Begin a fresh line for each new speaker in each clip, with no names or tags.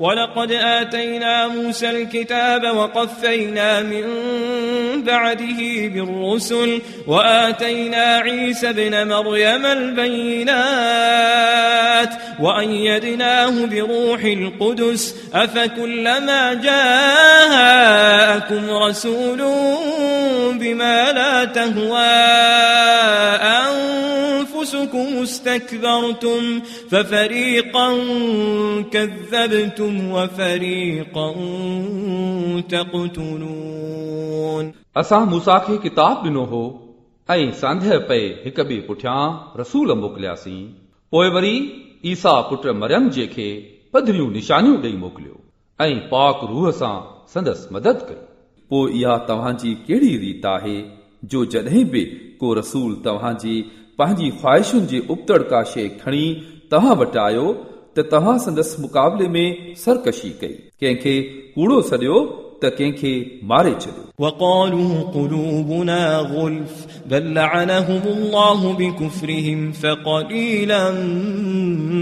ولقد آتينا موسى الكتاب وقفينا من بعده بالرسل وآتينا عيسى ابن مريم البينات وأيدناه بروح القدس أفكلما جاءكم رسول بما لا تهوى أنفسكم استكبرتم ففريقا كذبتم وفريقا تقتلون
असां मूसा खे किताब ॾिनो हो ऐं सांध्य पए हिक ॿिए पुठियां रसूल मोकिलियासीं पोइ वरी ईसा पुट मरियम जे खे पधरियूं निशानियूं ॾेई मोकिलियो ऐं पाक रूह सां संदसि मदद कई
पोइ इहा तव्हांजी कहिड़ी रीत आहे जो जॾहिं बि को रसूल तव्हांजी पंहिंजी ख़्वाहिशुनि जे उबतड़ का शइ खणी तव्हां वटि आयो त तव्हां संदसि मुक़ाबले में सरकशी कई कंहिंखे कूड़ो सॾियो त कंहिंखे मारे छॾियो
وقالوا قلوبنا غلف بل لعنهم الله بكفرهم فقليلا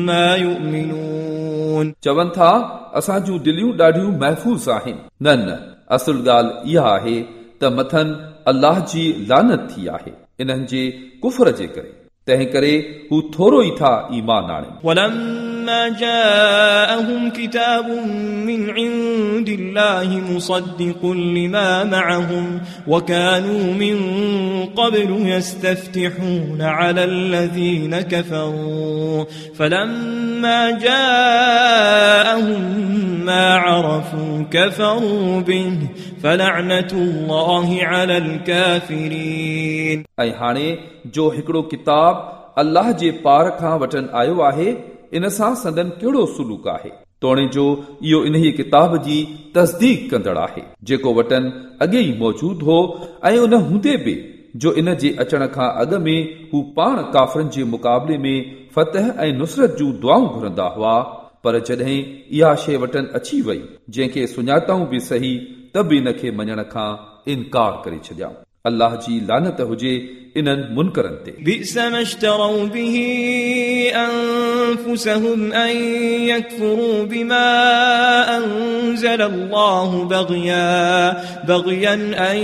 ما يؤمنون
चवनि था असां जूं दिलियूं ॾाढियूं महफ़ूज़ आहिनि न न असुल ॻाल्हि इहा आहे त मथनि अलाह जी लानत थी आहे इन्हनि जे कुफर जे करे तंहिं करे हू थोरो ई था ईमान आणनि
ولما جاءهم كتاب من عند الله مصدق لما معهم وكانوا من قبل يستفتحون على الذين كفروا فلما جاءهم ما عرفوا كفروا به فلعنة الله على الكافرين ۽
هاڻي جو هڪڙو ڪتاب الله جي پار کان وٺن آيو آهي ان سان سندن ڪهڙو سلوڪ آهي؟ توڻي جو اهو انهي ڪتاب جي تصديق ڪندڙ آهي جيڪو وٽن اڳي ئي موجود هو ۽ ان هوندي به جو ان جي اچڻ کان اڳ ۾ هو پاڻ ڪافرن جي مقابلي ۾ فتح ۽ نصرت جون دعائون گهرندا هئا پر جڏهن اها شيءِ وٽن اچي وئي جنهن کي سڃاتائون به صحيح ته به ان کي مڃڻ کان انڪار ڪري ڇڏيائون अल्लाह जी लानत हुजे इन्हनि मुनकरनि ते
بئس ما اشتروا به أنفسهم أن يكفروا بما أنزل الله بغيا بغيا أن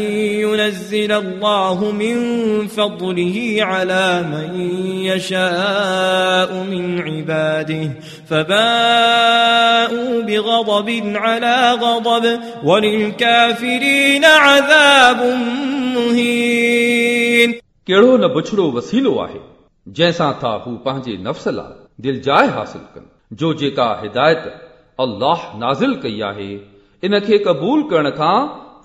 ينزل الله من فضله على من يشاء من عباده فباءوا بغضب على غضب وللكافرين عذاب मुहीन
कहिड़ो न बुछड़ो वसीलो आहे जैसा था हू पंहिंजे नफ्सला दिल दिलजाए हासिल कनि। जो जेका हिदायत अल्लाह नाज़िल कई आहे इनके क़बूल करण खां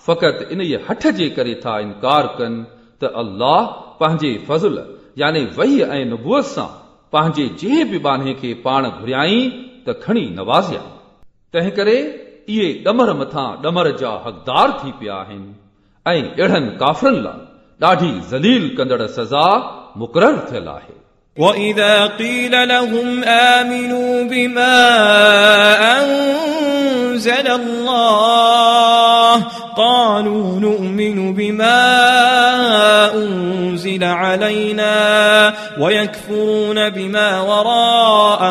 फ़क़ति इन जे हठ जे करे था इनकार कन, त अल्लाह पंहिंजे फज़ुल, यानि वही ऐं नबूअत सां पंहिंजे जंहिं बि बाने खे पाण घुरियाईं त खणी नवाज़िया तंहिं करे, इहे ॾमर मथां जा हक़दार थी पिया आहिनि। ऐं अहिड़नि काफ़रनि लाइ ॾाढी ज़लील कंदड़ सज़ा मुक़ररु थियल आहे
وإذا قيل لهم آمنوا بما أنزل الله قالوا نؤمن بما أنزل علينا ويكفرون بما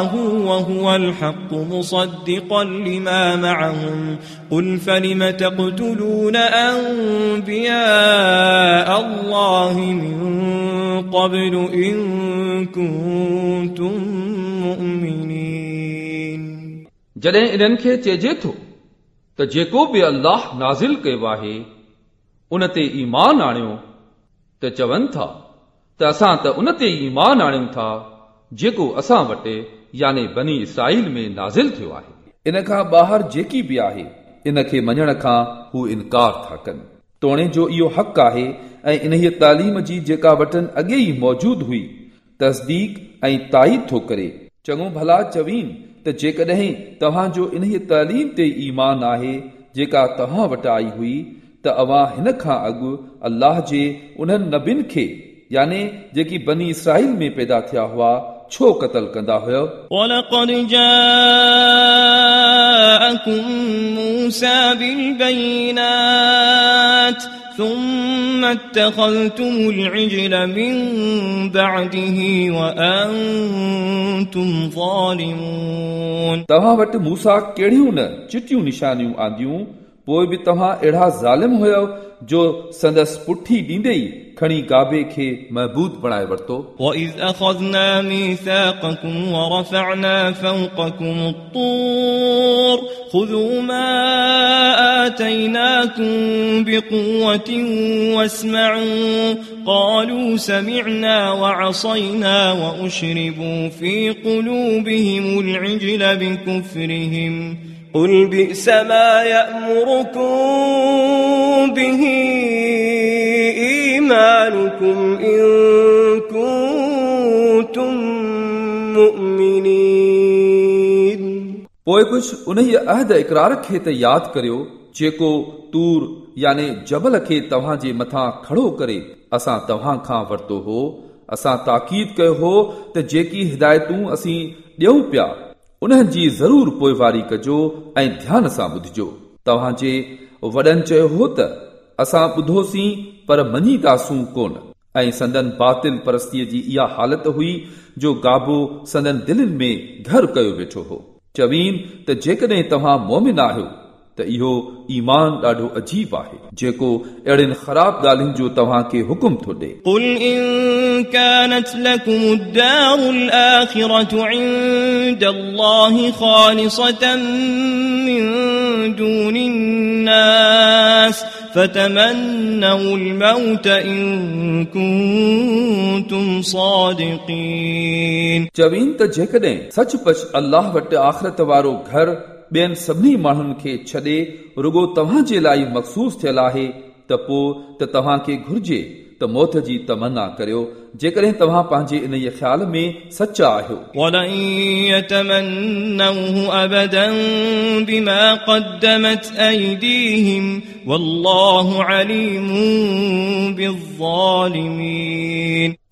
وراءه وهو الحق مصدقا لما معهم قل فلم تقتلون أنبياء الله من قبل إن كنتم مؤمنين
जॾहिं इन्हनि खे चइजे थो त जेको बि अल्लाह नाज़िल कयो आहे उन ते ईमान आणियो त चवनि था त असां त उन ते ईमान आणियूं था جيڪو اسان وٽ يعني بني اسرائيل ۾ نازل
ٿيو آهي. ان کان ٻاهر جيڪي به آهي ان کي مڃڻ کان هو انڪار ٿا ڪن. توڻي جو اهو حق آهي ۽ ان تعليم جي جيڪا وٽن اڳي ئي موجود هئي تصديق ۽ تائيد ٿو ڪري. چڱو ڀلا چوين ته جيڪڏهن توهان جو ان تعليم تي ايمان آهي جيڪا توهان وٽ آئي هئي ته اوان هن کان اڳ الله جي انهن نبن کي يعني جيڪي بني اسرائيل ۾ پيدا ٿيا هئا छो क़तल कंदा हुयो
ولقد جاءكم موسى بالبينات ثم ثم اتخذتم العجل من بعده وأنتم ظالمون
तव्हां वटि मूसा कहिड़ियूं न चिटियूं निशानियूं आंदियूं पोइ बि तव्हां अहिड़ा ज़ालिम हुयो जो संदसि पुठी ॾींदे ई खणी गाबे खे महबूद बणाए वरितो
وإذ أخذنا ميثاقكم ورفعنا فوقكم الطور خذوا ما آتيناكم بقوة واسمعوا قالوا سمعنا وعصينا وأشربوا في قلوبهم العجل بكفرهم قل بئس ما يأمركم به إيمانكم إن كنتم مؤمنين
पोइ कुझु उन अहद इक़रार खे त यादि करियो जेको तूर याने जबल खे तव्हां जे मथां खड़ो करे असां तव्हां खां वरितो हो असां ताक़ीद कयो हो त जेकी हिदायतूं असीं ॾियूं पिया انهن جي ضرور پوئواري ڪجو ۽ ڌيان سان ٻڌجو. توهان وڏن چيو هو ته اسان ٻڌوسين، پر مڃينداسون ڪون. ऐं संदन बातिल परस्तीअ जी इहा हालत हुई, जो गाबो संदन दिलनि में घर कयो वेठो हो। चवीन, त जेकॾहिं तव्हां मोमिन आहियो त इहो ईमान ॾाढो अजीब आहे जेको अहिड़ियुनि ख़राब ॻाल्हियुनि जो तव्हांखे हुकुम थो ॾे
قل إن كانت لكم الدار الآخرة عند الله خالصة من دون الناس فتمنوا الموت إن كنتم صادقين
चवीन त जेकॾहिं सचपच अल्लाह वटि आख़िरत वारो घर ٻين سڀني ماڻهن کي ڇڏي رڳو توهان جي لاءِ مخصوص ٿيل آهي ته پوءِ ته توهان کي گهرجي ته موت جي
تمنا ڪريو. جيڪڏهن توهان پنهنجي ان خيال ۾ سچ آهيو.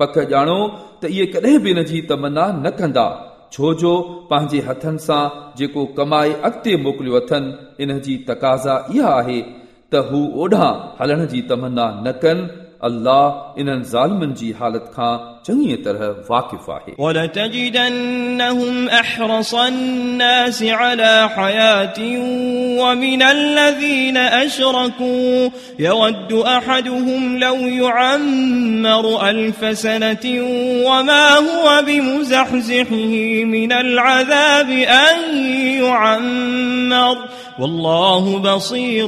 پڪ ڄاڻو ته اهي ڪڏهن به ان جي تمنا نه ڪندا. ڇو جو پنهنجي هٿن سان جيڪو ڪمائي اڳتي موڪليو اٿن ان جي تقاضا اها آهي ته هو اوڏان هلڻ جي تمنا نه ڪن. الله انهن ظالمن جي حالت کان चङीअ तरह वाक़िफ़ आहे
ولتجدنهم أحرص الناس على حياة ومن الذين أشركوا يود أحدهم لو يعمر ألف سنة وما هو بمزحزحه من العذاب أن يعمر والله بصير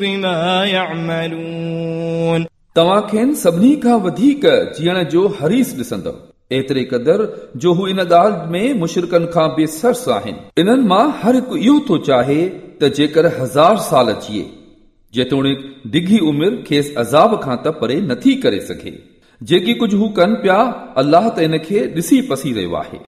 بما يعملون
توهان کين سڀني کان وڌيڪ جيئڻ جو حريص ڏسندؤ. ايتري قدر جو هو ان ڳالهه ۾ مشرڪن کان بيسرس آهن. انهن مان هر هڪ اهو ٿو چاهي ته جيڪر هزار سال جيئي جيتوڻيڪ ڊگهي عمر کيس عذاب کان ته پري نٿي ڪري سگهي. جيڪي ڪجهه هو ڪن پيا الله ته ان کي ڏسي پسي رهيو آهي